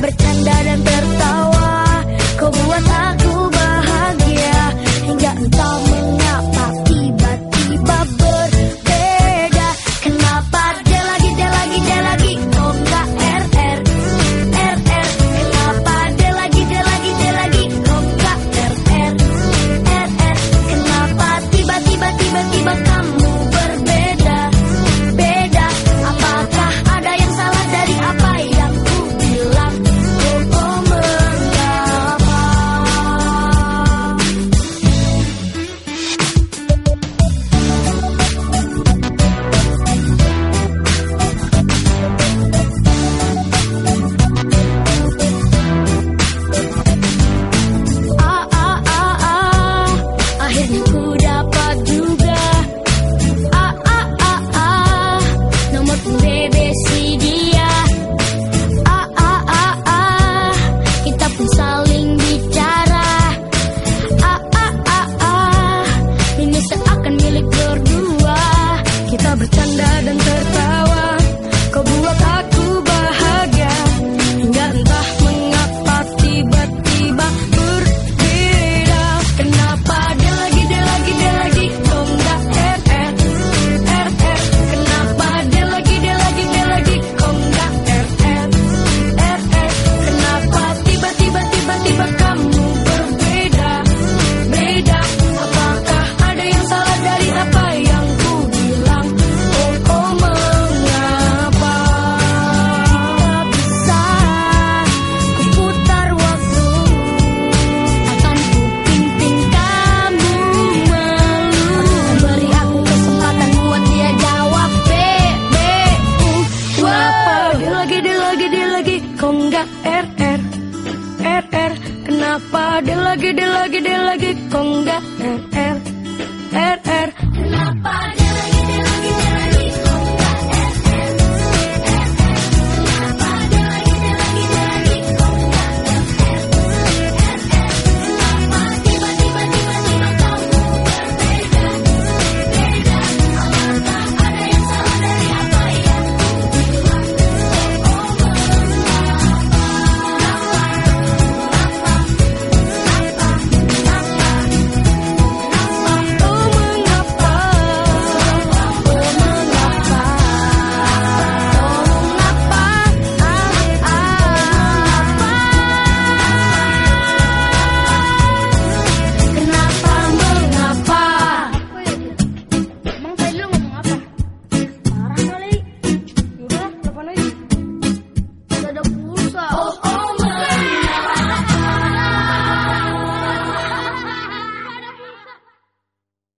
bercanda. apa? dia lagi, dia lagi, dia lagi kok nggak